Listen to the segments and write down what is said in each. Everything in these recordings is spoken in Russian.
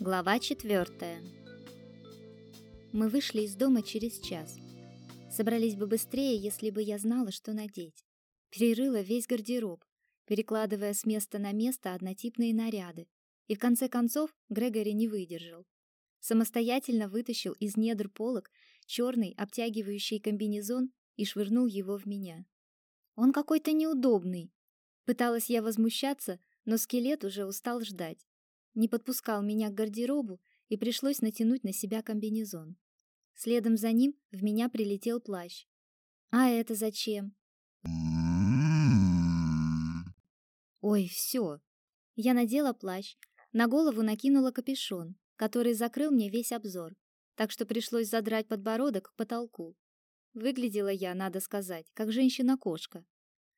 Глава четвертая. Мы вышли из дома через час. Собрались бы быстрее, если бы я знала, что надеть. Перерыла весь гардероб, перекладывая с места на место однотипные наряды. И в конце концов Грегори не выдержал. Самостоятельно вытащил из недр полок черный обтягивающий комбинезон и швырнул его в меня. Он какой-то неудобный. Пыталась я возмущаться, но скелет уже устал ждать не подпускал меня к гардеробу, и пришлось натянуть на себя комбинезон. Следом за ним в меня прилетел плащ. А это зачем? Ой, все. Я надела плащ, на голову накинула капюшон, который закрыл мне весь обзор, так что пришлось задрать подбородок к потолку. Выглядела я, надо сказать, как женщина-кошка.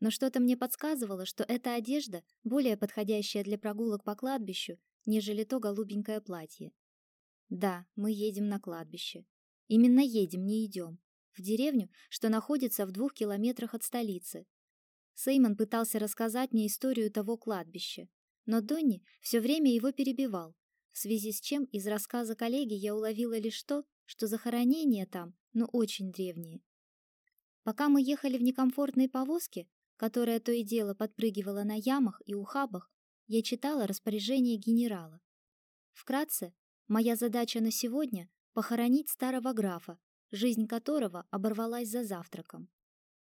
Но что-то мне подсказывало, что эта одежда более подходящая для прогулок по кладбищу, нежели то голубенькое платье. Да, мы едем на кладбище. Именно едем, не идем. В деревню, что находится в двух километрах от столицы. Сеймон пытался рассказать мне историю того кладбища, но Донни все время его перебивал, в связи с чем из рассказа коллеги я уловила лишь то, что захоронения там, ну, очень древние. Пока мы ехали в некомфортной повозке, которая то и дело подпрыгивала на ямах и ухабах, я читала распоряжение генерала. Вкратце, моя задача на сегодня — похоронить старого графа, жизнь которого оборвалась за завтраком.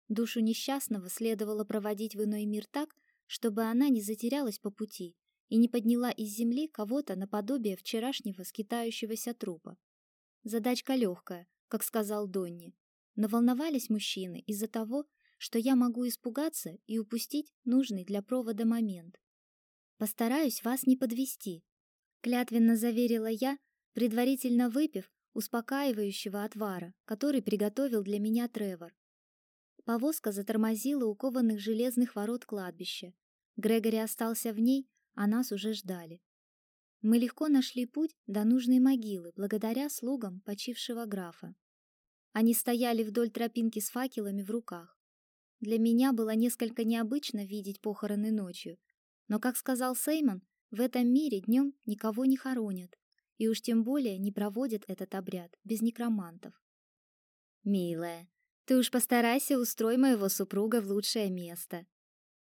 Душу несчастного следовало проводить в иной мир так, чтобы она не затерялась по пути и не подняла из земли кого-то наподобие вчерашнего скитающегося трупа. Задачка легкая, как сказал Донни, но волновались мужчины из-за того, что я могу испугаться и упустить нужный для провода момент. Постараюсь вас не подвести, клятвенно заверила я, предварительно выпив успокаивающего отвара, который приготовил для меня Тревор. Повозка затормозила у кованых железных ворот кладбища. Грегори остался в ней, а нас уже ждали. Мы легко нашли путь до нужной могилы благодаря слугам почившего графа. Они стояли вдоль тропинки с факелами в руках. Для меня было несколько необычно видеть похороны ночью, но, как сказал Сеймон, в этом мире днем никого не хоронят, и уж тем более не проводят этот обряд без некромантов. «Милая, ты уж постарайся устрой моего супруга в лучшее место»,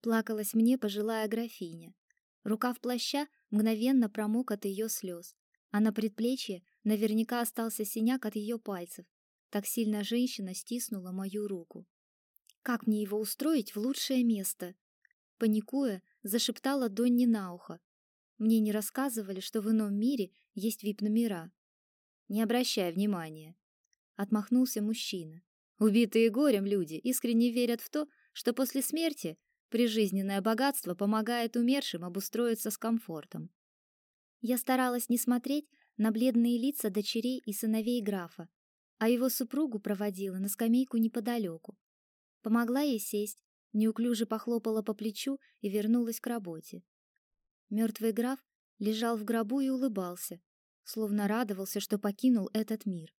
плакалась мне пожилая графиня. Рукав плаща мгновенно промок от ее слез, а на предплечье наверняка остался синяк от ее пальцев. Так сильно женщина стиснула мою руку. Как мне его устроить в лучшее место? Паникуя, зашептала Донни на ухо. Мне не рассказывали, что в ином мире есть вип-номера. Не обращай внимания, отмахнулся мужчина. Убитые горем люди искренне верят в то, что после смерти прижизненное богатство помогает умершим обустроиться с комфортом. Я старалась не смотреть на бледные лица дочерей и сыновей графа, а его супругу проводила на скамейку неподалеку. Помогла ей сесть, неуклюже похлопала по плечу и вернулась к работе. Мертвый граф лежал в гробу и улыбался, словно радовался, что покинул этот мир.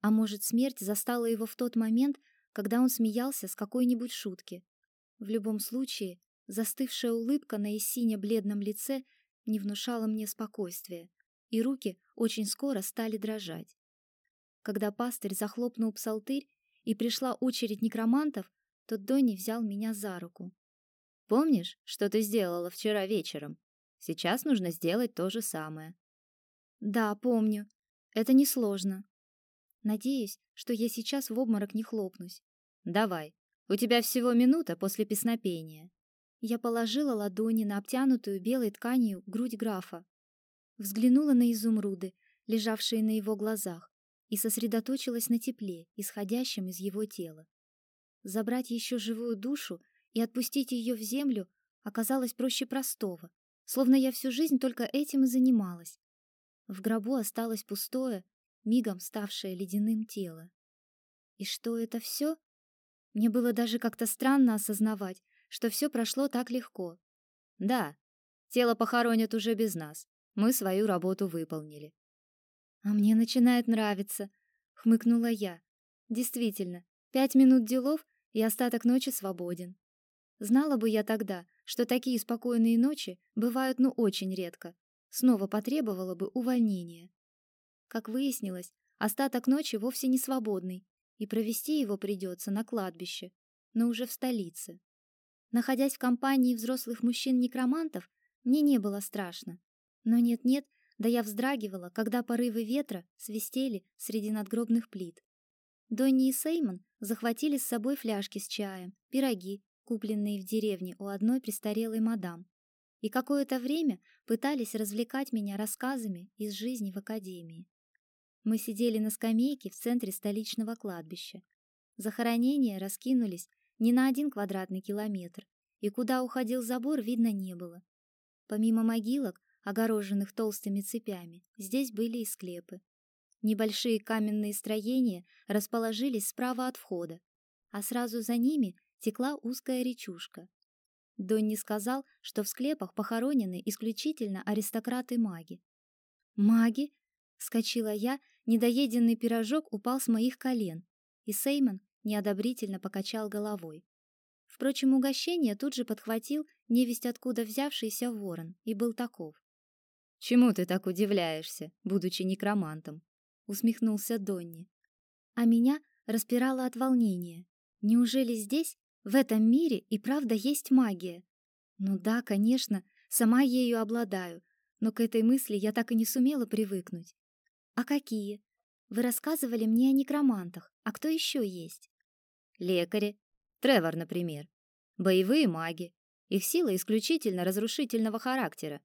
А может, смерть застала его в тот момент, когда он смеялся с какой-нибудь шутки. В любом случае, застывшая улыбка на Исине бледном лице не внушала мне спокойствия, и руки очень скоро стали дрожать. Когда пастырь захлопнул псалтырь и пришла очередь некромантов, то Донни взял меня за руку. Помнишь, что ты сделала вчера вечером? Сейчас нужно сделать то же самое. Да, помню. Это несложно. Надеюсь, что я сейчас в обморок не хлопнусь. Давай. У тебя всего минута после песнопения. Я положила ладони на обтянутую белой тканью грудь графа, взглянула на изумруды, лежавшие на его глазах, и сосредоточилась на тепле, исходящем из его тела. Забрать еще живую душу и отпустить ее в землю оказалось проще простого, словно я всю жизнь только этим и занималась. В гробу осталось пустое, мигом ставшее ледяным тело. И что это все? Мне было даже как-то странно осознавать, что все прошло так легко. Да, тело похоронят уже без нас. Мы свою работу выполнили. А мне начинает нравиться, хмыкнула я. Действительно, пять минут делов и остаток ночи свободен. Знала бы я тогда, что такие спокойные ночи бывают ну очень редко. снова потребовало бы увольнения. Как выяснилось, остаток ночи вовсе не свободный, и провести его придется на кладбище, но уже в столице. Находясь в компании взрослых мужчин-некромантов, мне не было страшно. Но нет-нет, да я вздрагивала, когда порывы ветра свистели среди надгробных плит. Донни и Сеймон захватили с собой фляжки с чаем, пироги, купленные в деревне у одной престарелой мадам, и какое-то время пытались развлекать меня рассказами из жизни в академии. Мы сидели на скамейке в центре столичного кладбища. Захоронения раскинулись не на один квадратный километр, и куда уходил забор, видно не было. Помимо могилок, огороженных толстыми цепями, здесь были и склепы. Небольшие каменные строения расположились справа от входа, а сразу за ними текла узкая речушка. Донни сказал, что в склепах похоронены исключительно аристократы-маги. «Маги?» — вскочила я, недоеденный пирожок упал с моих колен, и Сеймон неодобрительно покачал головой. Впрочем, угощение тут же подхватил невесть откуда взявшийся ворон и был таков. «Чему ты так удивляешься, будучи некромантом?» — усмехнулся Донни. А меня распирало от волнения. Неужели здесь, в этом мире, и правда есть магия? Ну да, конечно, сама ею обладаю, но к этой мысли я так и не сумела привыкнуть. А какие? Вы рассказывали мне о некромантах, а кто еще есть? Лекари. Тревор, например. Боевые маги. Их сила исключительно разрушительного характера.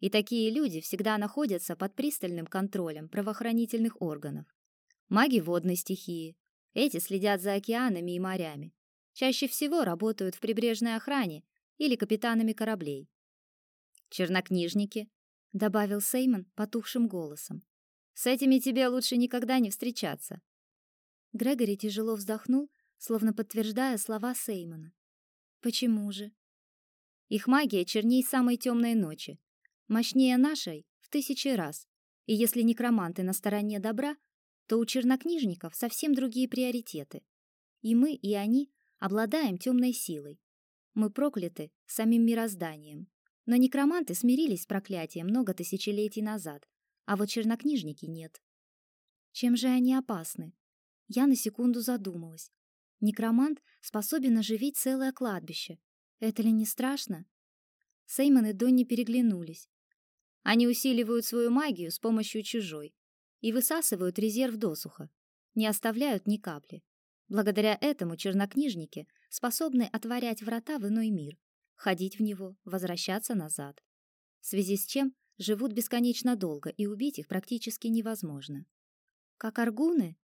И такие люди всегда находятся под пристальным контролем правоохранительных органов. Маги водной стихии. Эти следят за океанами и морями. Чаще всего работают в прибрежной охране или капитанами кораблей. Чернокнижники, добавил Сеймон потухшим голосом. С этими тебе лучше никогда не встречаться. Грегори тяжело вздохнул словно подтверждая слова Сеймона. Почему же? Их магия черней самой темной ночи, мощнее нашей в тысячи раз. И если некроманты на стороне добра, то у чернокнижников совсем другие приоритеты. И мы, и они обладаем темной силой. Мы прокляты самим мирозданием. Но некроманты смирились с проклятием много тысячелетий назад, а вот чернокнижники нет. Чем же они опасны? Я на секунду задумалась. Некромант способен оживить целое кладбище. Это ли не страшно? Сеймон и Донни переглянулись. Они усиливают свою магию с помощью чужой и высасывают резерв досуха, не оставляют ни капли. Благодаря этому чернокнижники способны отворять врата в иной мир, ходить в него, возвращаться назад. В связи с чем живут бесконечно долго, и убить их практически невозможно. Как аргуны,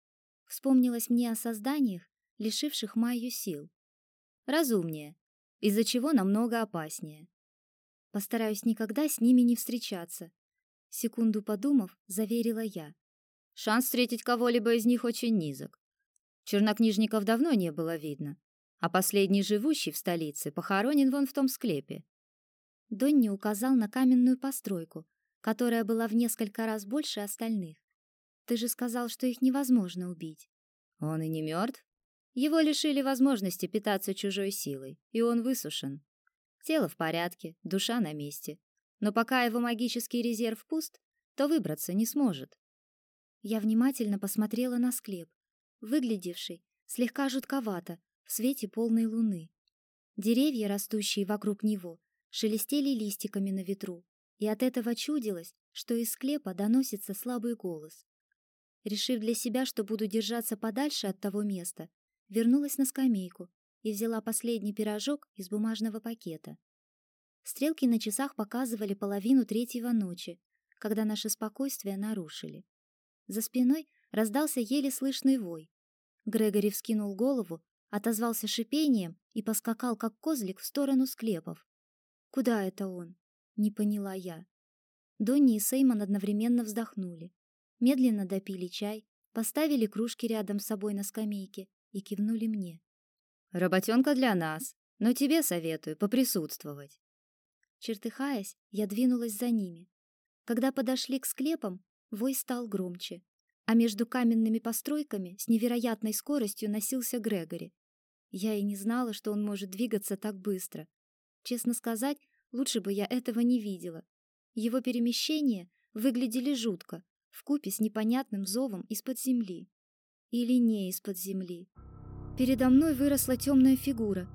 вспомнилось мне о созданиях, лишивших Майю сил. Разумнее, из-за чего намного опаснее. Постараюсь никогда с ними не встречаться. Секунду подумав, заверила я. Шанс встретить кого-либо из них очень низок. Чернокнижников давно не было видно, а последний живущий в столице похоронен вон в том склепе. Донни указал на каменную постройку, которая была в несколько раз больше остальных. Ты же сказал, что их невозможно убить. Он и не мертв. Его лишили возможности питаться чужой силой, и он высушен. Тело в порядке, душа на месте. Но пока его магический резерв пуст, то выбраться не сможет. Я внимательно посмотрела на склеп, выглядевший слегка жутковато в свете полной луны. Деревья, растущие вокруг него, шелестели листиками на ветру, и от этого чудилось, что из склепа доносится слабый голос. Решив для себя, что буду держаться подальше от того места, вернулась на скамейку и взяла последний пирожок из бумажного пакета. Стрелки на часах показывали половину третьего ночи, когда наше спокойствие нарушили. За спиной раздался еле слышный вой. Грегори вскинул голову, отозвался шипением и поскакал, как козлик, в сторону склепов. «Куда это он?» — не поняла я. Донни и Сеймон одновременно вздохнули. Медленно допили чай, поставили кружки рядом с собой на скамейке и кивнули мне. Работенка для нас, но тебе советую поприсутствовать. Чертыхаясь, я двинулась за ними. Когда подошли к склепам, вой стал громче, а между каменными постройками с невероятной скоростью носился Грегори. Я и не знала, что он может двигаться так быстро. Честно сказать, лучше бы я этого не видела. Его перемещения выглядели жутко, вкупе с непонятным зовом из-под земли. Или не из-под земли. Передо мной выросла темная фигура.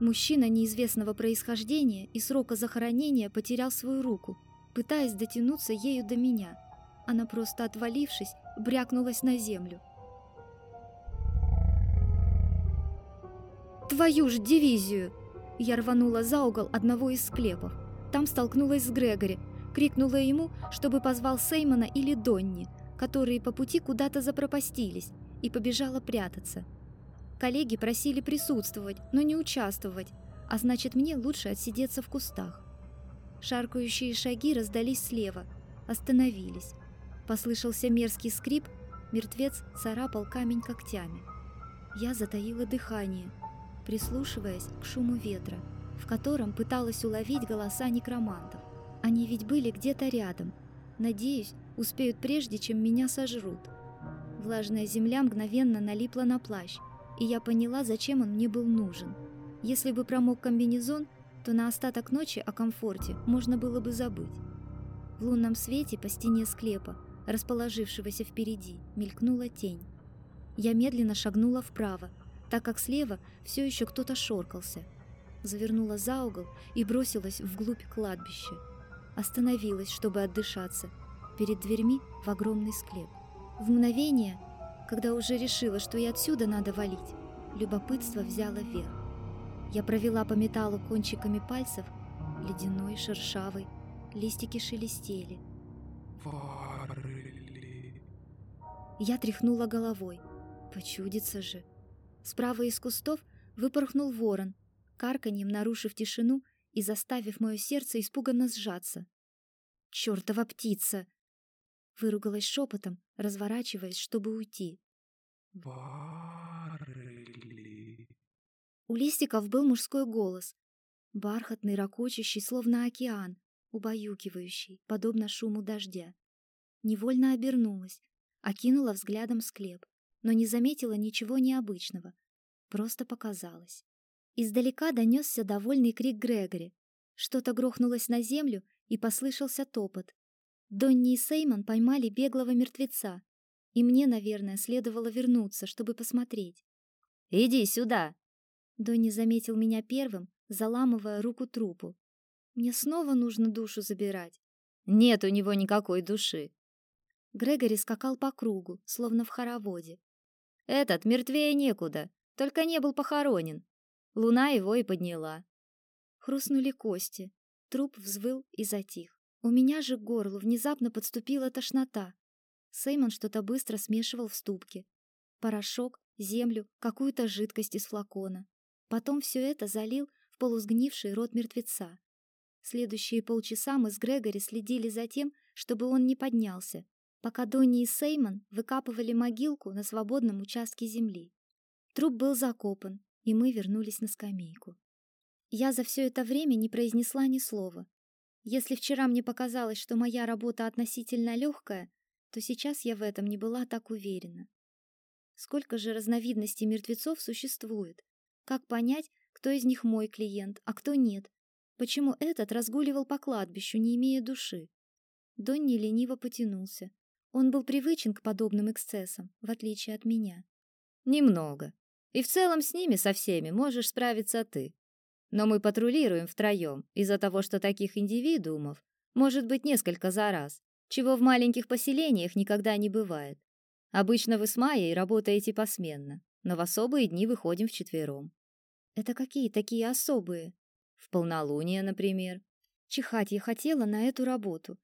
Мужчина неизвестного происхождения и срока захоронения потерял свою руку, пытаясь дотянуться ею до меня. Она просто отвалившись, брякнулась на землю. «Твою ж дивизию!» Я рванула за угол одного из склепов. Там столкнулась с Грегори, крикнула ему, чтобы позвал Сеймона или Донни, которые по пути куда-то запропастились, и побежала прятаться. Коллеги просили присутствовать, но не участвовать, а значит, мне лучше отсидеться в кустах. Шаркающие шаги раздались слева, остановились. Послышался мерзкий скрип, мертвец царапал камень когтями. Я затаила дыхание, прислушиваясь к шуму ветра, в котором пыталась уловить голоса некромантов. Они ведь были где-то рядом. Надеюсь, успеют прежде, чем меня сожрут. Влажная земля мгновенно налипла на плащ, и я поняла, зачем он мне был нужен. Если бы промок комбинезон, то на остаток ночи о комфорте можно было бы забыть. В лунном свете по стене склепа, расположившегося впереди, мелькнула тень. Я медленно шагнула вправо, так как слева все еще кто-то шоркался. Завернула за угол и бросилась вглубь кладбища. Остановилась, чтобы отдышаться, перед дверьми в огромный склеп. В мгновение, когда уже решила, что и отсюда надо валить, любопытство взяло верх. Я провела по металлу кончиками пальцев, ледяной, шершавый, листики шелестели. Варли. Я тряхнула головой. Почудится же. Справа из кустов выпорхнул ворон, карканьем нарушив тишину и заставив мое сердце испуганно сжаться. «Чёртова птица!» Выругалась шепотом, разворачиваясь, чтобы уйти. Варли. У листиков был мужской голос, бархатный, ракочащий, словно океан, убаюкивающий, подобно шуму дождя. Невольно обернулась, окинула взглядом склеп, но не заметила ничего необычного. Просто показалось. Издалека донесся довольный крик Грегори. Что-то грохнулось на землю, и послышался топот. Донни и Сеймон поймали беглого мертвеца, и мне, наверное, следовало вернуться, чтобы посмотреть. Иди сюда. Донни заметил меня первым, заламывая руку трупу. Мне снова нужно душу забирать. Нет у него никакой души. Грегори скакал по кругу, словно в хороводе. Этот мертвее некуда, только не был похоронен. Луна его и подняла. Хрустнули кости. Труп взвыл и затих. У меня же к горлу внезапно подступила тошнота. Сеймон что-то быстро смешивал в ступке. Порошок, землю, какую-то жидкость из флакона. Потом все это залил в полусгнивший рот мертвеца. Следующие полчаса мы с Грегори следили за тем, чтобы он не поднялся, пока Донни и Сеймон выкапывали могилку на свободном участке земли. Труп был закопан, и мы вернулись на скамейку. Я за все это время не произнесла ни слова. Если вчера мне показалось, что моя работа относительно легкая, то сейчас я в этом не была так уверена. Сколько же разновидностей мертвецов существует? Как понять, кто из них мой клиент, а кто нет? Почему этот разгуливал по кладбищу, не имея души? Донни лениво потянулся. Он был привычен к подобным эксцессам, в отличие от меня. Немного. И в целом с ними со всеми можешь справиться ты. Но мы патрулируем втроем из-за того, что таких индивидуумов может быть несколько за раз, чего в маленьких поселениях никогда не бывает. Обычно вы с Майей работаете посменно, но в особые дни выходим вчетвером. Это какие такие особые? В полнолуние, например. Чихать я хотела на эту работу.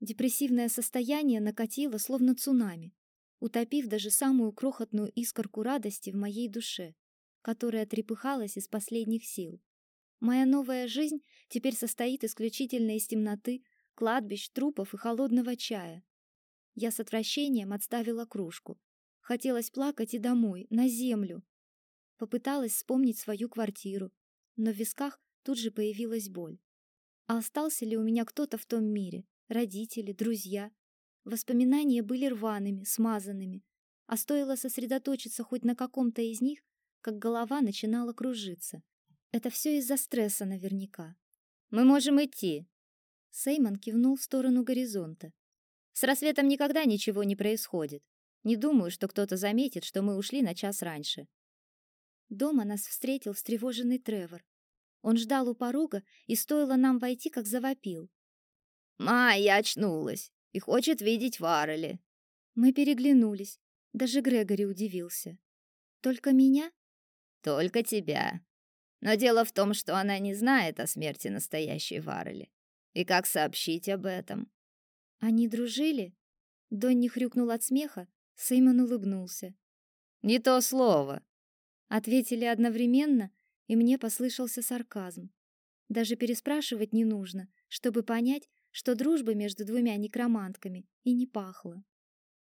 Депрессивное состояние накатило словно цунами, утопив даже самую крохотную искорку радости в моей душе, которая трепыхалась из последних сил. Моя новая жизнь теперь состоит исключительно из темноты, кладбищ, трупов и холодного чая. Я с отвращением отставила кружку. Хотелось плакать и домой, на землю. Попыталась вспомнить свою квартиру, но в висках тут же появилась боль. А остался ли у меня кто-то в том мире? Родители, друзья? Воспоминания были рваными, смазанными, а стоило сосредоточиться хоть на каком-то из них, как голова начинала кружиться. Это все из-за стресса наверняка. Мы можем идти. Сеймон кивнул в сторону горизонта. С рассветом никогда ничего не происходит. Не думаю, что кто-то заметит, что мы ушли на час раньше. Дома нас встретил встревоженный Тревор. Он ждал у порога, и стоило нам войти, как завопил. «Ма, я очнулась и хочет видеть Варели». Мы переглянулись. Даже Грегори удивился. «Только меня?» «Только тебя. Но дело в том, что она не знает о смерти настоящей Варели. И как сообщить об этом?» «Они дружили?» Донни хрюкнул от смеха, Сеймон улыбнулся. «Не то слово!» Ответили одновременно, и мне послышался сарказм. Даже переспрашивать не нужно, чтобы понять, что дружба между двумя некромантками и не пахла.